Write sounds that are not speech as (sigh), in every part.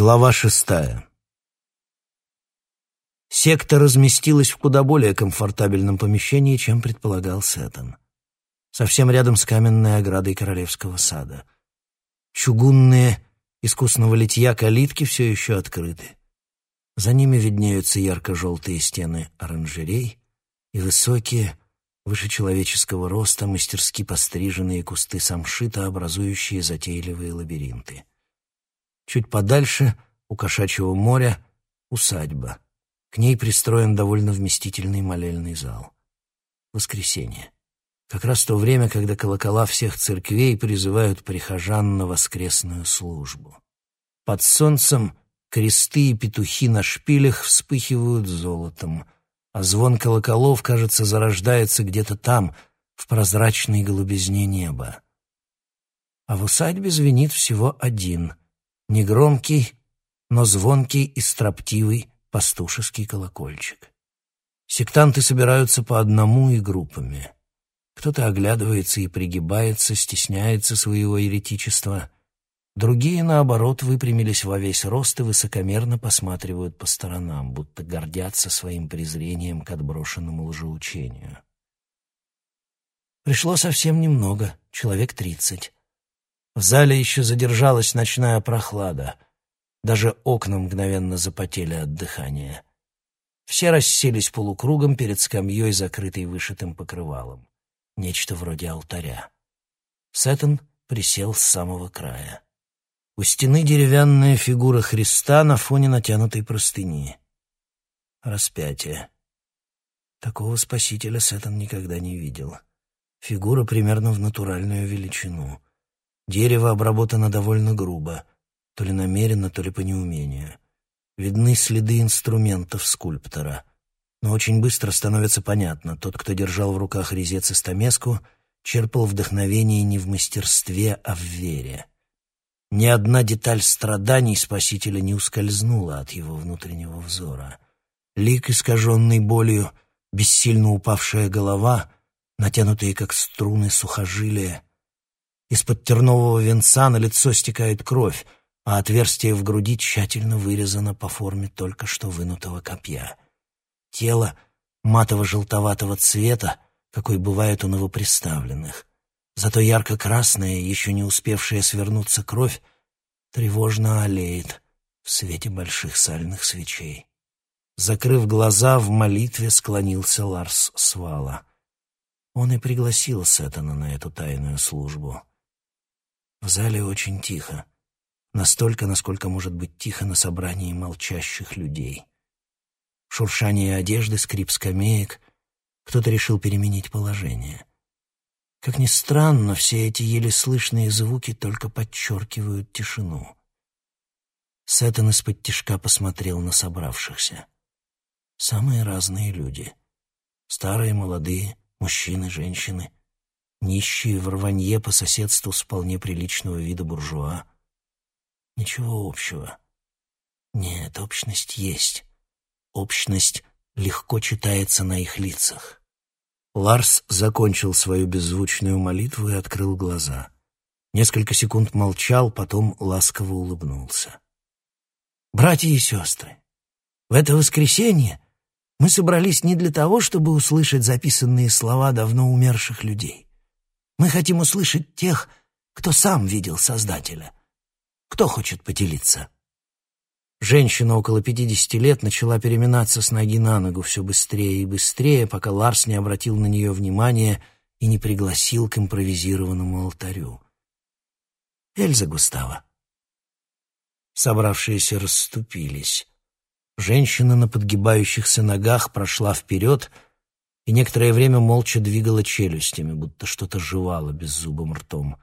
Глава шестая. Секта разместилась в куда более комфортабельном помещении, чем предполагал Сеттон. Совсем рядом с каменной оградой королевского сада. Чугунные, искусного литья калитки все еще открыты. За ними виднеются ярко-желтые стены оранжерей и высокие, выше человеческого роста, мастерски постриженные кусты самшита, образующие затейливые лабиринты. Чуть подальше, у кошачьего моря, усадьба. К ней пристроен довольно вместительный молельный зал. Воскресенье. Как раз то время, когда колокола всех церквей призывают прихожан на воскресную службу. Под солнцем кресты и петухи на шпилях вспыхивают золотом, а звон колоколов, кажется, зарождается где-то там, в прозрачной голубизне неба. А в усадьбе звенит всего один, негромкий, но звонкий и строптивый пастушеский колокольчик. Сектанты собираются по одному и группами. Кто-то оглядывается и пригибается, стесняется своего еретичества. Другие, наоборот, выпрямились во весь рост и высокомерно посматривают по сторонам, будто гордятся своим презрением к отброшенному лжеучению. Пришло совсем немного, человек тридцать. В зале еще задержалась ночная прохлада. Даже окна мгновенно запотели от дыхания. Все расселись полукругом перед скамьей, закрытой вышитым покрывалом. Нечто вроде алтаря. Сеттон присел с самого края. У стены деревянная фигура Христа на фоне натянутой простыни. Распятие. Такого спасителя Сеттон никогда не видел. Фигура примерно в натуральную величину — Дерево обработано довольно грубо, то ли намеренно, то ли по неумению. Видны следы инструментов скульптора. Но очень быстро становится понятно, тот, кто держал в руках резец и стамеску, черпал вдохновение не в мастерстве, а в вере. Ни одна деталь страданий Спасителя не ускользнула от его внутреннего взора. Лик, искаженный болью, бессильно упавшая голова, натянутые как струны сухожилия — из-под тернового венца на лицо стекает кровь, а отверстие в груди тщательно вырезано по форме только что вынутого копья. Тело матово-желтоватого цвета, какой бывает у новоприставленных. Зато ярко-красная, еще не успевшая свернуться кровь, тревожно олеет в свете больших сальных свечей. Закрыв глаза, в молитве склонился Ларс Свала. Он и пригласил Сеттона на эту тайную службу. В зале очень тихо. Настолько, насколько может быть тихо на собрании молчащих людей. Шуршание одежды, скрип скамеек. Кто-то решил переменить положение. Как ни странно, все эти еле слышные звуки только подчеркивают тишину. Сеттон из-под тишка посмотрел на собравшихся. Самые разные люди. Старые, молодые, мужчины, женщины — нищие в рванье по соседству с вполне приличного вида буржуа. Ничего общего. Нет, общность есть. Общность легко читается на их лицах. Ларс закончил свою беззвучную молитву и открыл глаза. Несколько секунд молчал, потом ласково улыбнулся. «Братья и сестры, в это воскресенье мы собрались не для того, чтобы услышать записанные слова давно умерших людей. Мы хотим услышать тех, кто сам видел Создателя. Кто хочет поделиться?» Женщина около пятидесяти лет начала переминаться с ноги на ногу все быстрее и быстрее, пока Ларс не обратил на нее внимания и не пригласил к импровизированному алтарю. «Эльза Густава». Собравшиеся расступились. Женщина на подгибающихся ногах прошла вперед — и некоторое время молча двигала челюстями, будто что-то жевала беззубым ртом.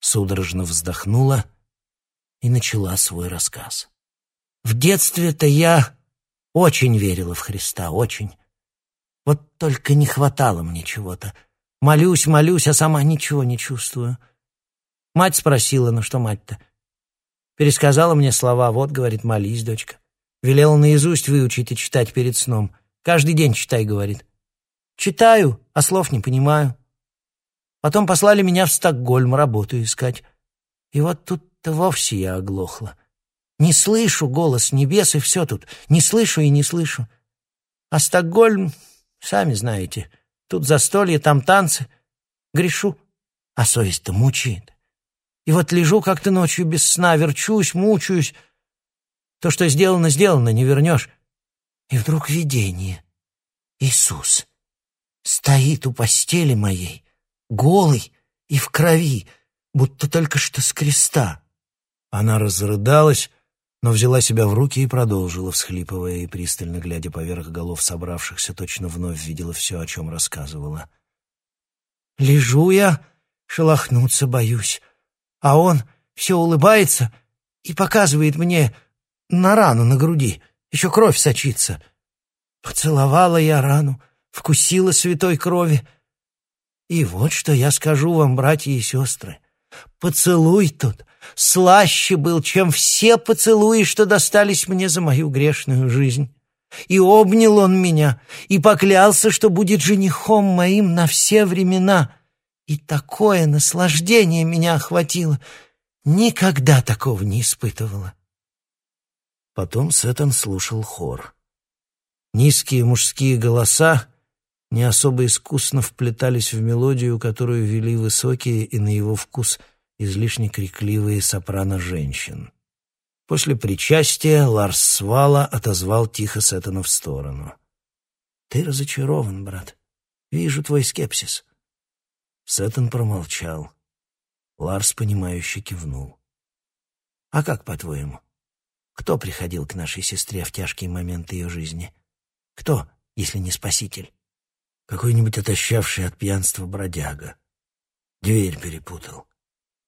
Судорожно вздохнула и начала свой рассказ. «В детстве-то я очень верила в Христа, очень. Вот только не хватало мне чего-то. Молюсь, молюсь, а сама ничего не чувствую. Мать спросила, ну что мать-то? Пересказала мне слова, вот, говорит, молись, дочка. Велела наизусть выучить и читать перед сном. Каждый день читай, говорит. Читаю, а слов не понимаю. Потом послали меня в Стокгольм работу искать. И вот тут-то вовсе я оглохла. Не слышу голос небес, и все тут. Не слышу и не слышу. А Стокгольм, сами знаете, тут застолье, там танцы. Грешу, а совесть-то мучает. И вот лежу как-то ночью без сна, верчусь, мучаюсь. То, что сделано, сделано, не вернешь. И вдруг видение. Иисус стоит у постели моей, голый и в крови, будто только что с креста. Она разрыдалась, но взяла себя в руки и продолжила, всхлипывая и пристально глядя поверх голов собравшихся, точно вновь видела все, о чем рассказывала. «Лежу я, шелохнуться боюсь, а он все улыбается и показывает мне на рану на груди, еще кровь сочится. Поцеловала я рану, вкусила святой крови. И вот что я скажу вам, братья и сестры. Поцелуй тут слаще был, чем все поцелуи, что достались мне за мою грешную жизнь. И обнял он меня, и поклялся, что будет женихом моим на все времена. И такое наслаждение меня охватило. Никогда такого не испытывала. Потом Сеттон слушал хор. Низкие мужские голоса не особо искусно вплетались в мелодию, которую вели высокие и на его вкус излишне крикливые сопрано женщин. После причастия Ларс Свала отозвал тихо Сеттона в сторону. «Ты разочарован, брат. Вижу твой скепсис». Сеттон промолчал. Ларс, понимающе кивнул. «А как, по-твоему? Кто приходил к нашей сестре в тяжкие моменты ее жизни? Кто, если не спаситель?» «Какой-нибудь отощавший от пьянства бродяга. Дверь перепутал.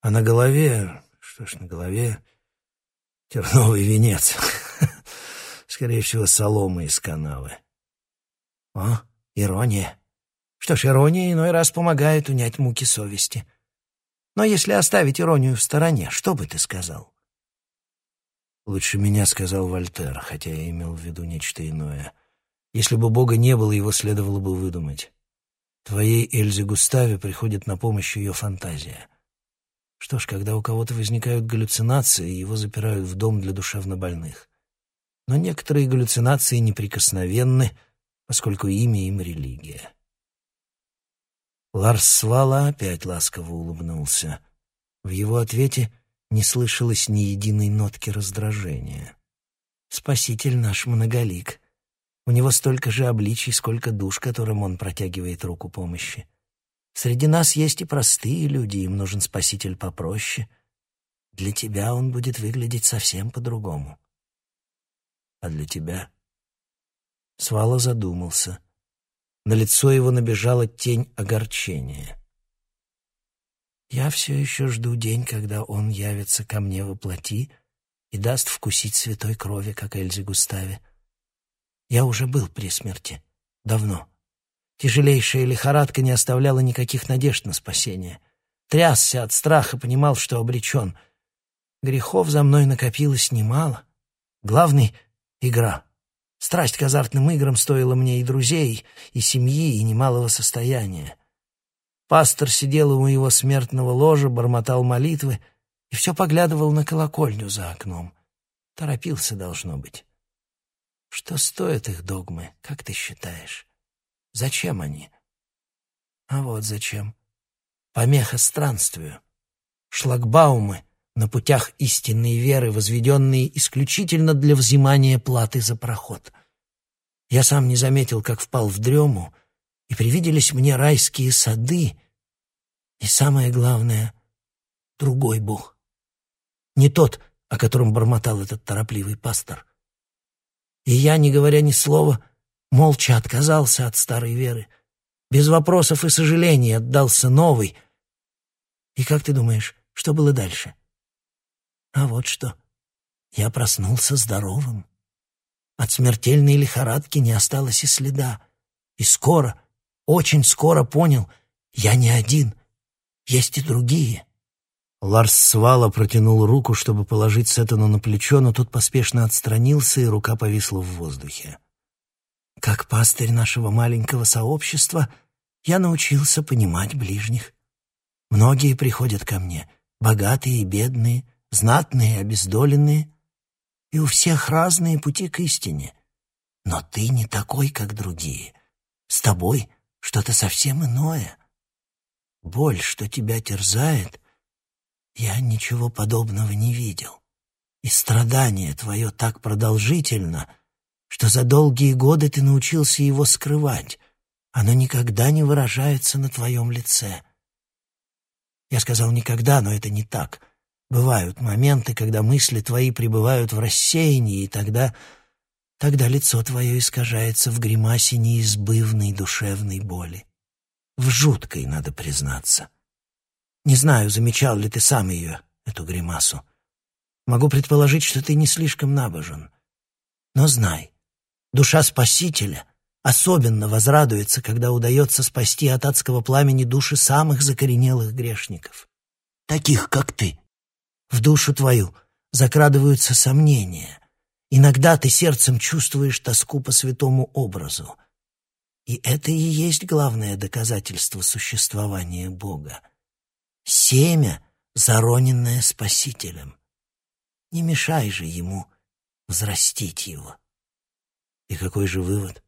А на голове... Что ж, на голове терновый венец. (laughs) Скорее всего, солома из канавы. О, ирония. Что ж, ирония иной раз помогает унять муки совести. Но если оставить иронию в стороне, что бы ты сказал? Лучше меня сказал Вольтер, хотя я имел в виду нечто иное. Если бы Бога не было, его следовало бы выдумать. Твоей Эльзе Густаве приходит на помощь ее фантазия — что ж, когда у кого-то возникают галлюцинации, его запирают в дом для душевнобольных. Но некоторые галлюцинации неприкосновенны, поскольку имя им религия. Ларс Свала опять ласково улыбнулся. В его ответе не слышалось ни единой нотки раздражения. «Спаситель наш многолик. У него столько же обличий, сколько душ, которым он протягивает руку помощи. Среди нас есть и простые люди, им нужен спаситель попроще. Для тебя он будет выглядеть совсем по-другому. А для тебя? Свала задумался. На лицо его набежала тень огорчения. Я все еще жду день, когда он явится ко мне во плоти и даст вкусить святой крови, как Эльзе Густаве. Я уже был при смерти. Давно. Тяжелейшая лихорадка не оставляла никаких надежд на спасение. Трясся от страха, понимал, что обречен. Грехов за мной накопилось немало. Главный — игра. Страсть к азартным играм стоила мне и друзей, и семьи, и немалого состояния. Пастор сидел у моего смертного ложа, бормотал молитвы и все поглядывал на колокольню за окном. Торопился, должно быть. Что стоят их догмы, как ты считаешь? Зачем они? А вот зачем. Помеха странствию. Шлагбаумы на путях истинной веры, возведенные исключительно для взимания платы за проход. Я сам не заметил, как впал в дрему, и привиделись мне райские сады, и самое главное — другой Бог. Не тот, о котором бормотал этот торопливый пастор. И я, не говоря ни слова, — молча отказался от старой веры, без вопросов и сожалений отдался новой. И как ты думаешь, что было дальше? А вот что. Я проснулся здоровым. От смертельной лихорадки не осталось и следа. И скоро, очень скоро понял, я не один, есть и другие. Ларс Свала протянул руку, чтобы положить Сеттону на плечо, но тот поспешно отстранился, и рука повисла в воздухе. Как пастырь нашего маленького сообщества я научился понимать ближних. Многие приходят ко мне, богатые и бедные, знатные и обездоленные. и у всех разные пути к истине. Но ты не такой, как другие. С тобой что-то совсем иное. Боль, что тебя терзает, я ничего подобного не видел. И страдание твое так продолжительно, что за долгие годы ты научился его скрывать. Оно никогда не выражается на твоем лице. Я сказал «никогда», но это не так. Бывают моменты, когда мысли твои пребывают в рассеянии, и тогда... Тогда лицо твое искажается в гримасе неизбывной душевной боли. В жуткой, надо признаться. Не знаю, замечал ли ты сам ее, эту гримасу. Могу предположить, что ты не слишком набожен. Но знай, душа Спасителя особенно возрадуется, когда удается спасти от адского пламени души самых закоренелых грешников, таких, как ты. В душу твою закрадываются сомнения. Иногда ты сердцем чувствуешь тоску по святому образу. И это и есть главное доказательство существования Бога. Семя, зароненное Спасителем. Не мешай же ему взрастить его. И какой же вывод?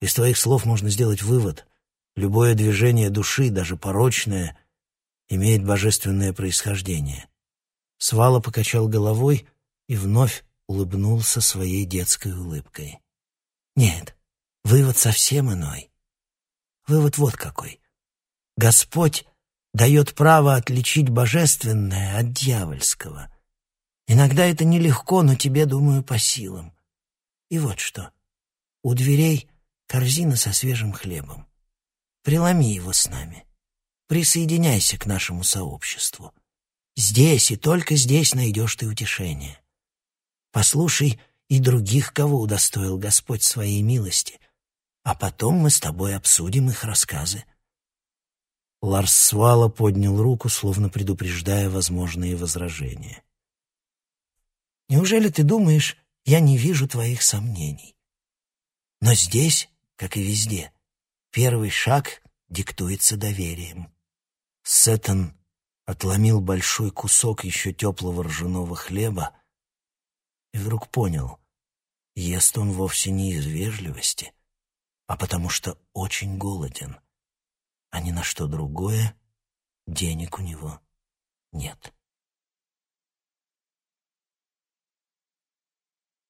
Из твоих слов можно сделать вывод. Любое движение души, даже порочное, имеет божественное происхождение. Свала покачал головой и вновь улыбнулся своей детской улыбкой. Нет, вывод совсем иной. Вывод вот какой. Господь дает право отличить божественное от дьявольского. Иногда это нелегко, но тебе, думаю, по силам. И вот что. У дверей корзина со свежим хлебом. Преломи его с нами. Присоединяйся к нашему сообществу. Здесь и только здесь найдешь ты утешение. Послушай и других, кого удостоил Господь своей милости, а потом мы с тобой обсудим их рассказы. Ларс Свала поднял руку, словно предупреждая возможные возражения. «Неужели ты думаешь, я не вижу твоих сомнений? Но здесь, как и везде, первый шаг диктуется доверием. Сеттон отломил большой кусок еще теплого ржаного хлеба и вдруг понял, ест он вовсе не из вежливости, а потому что очень голоден, а ни на что другое денег у него нет.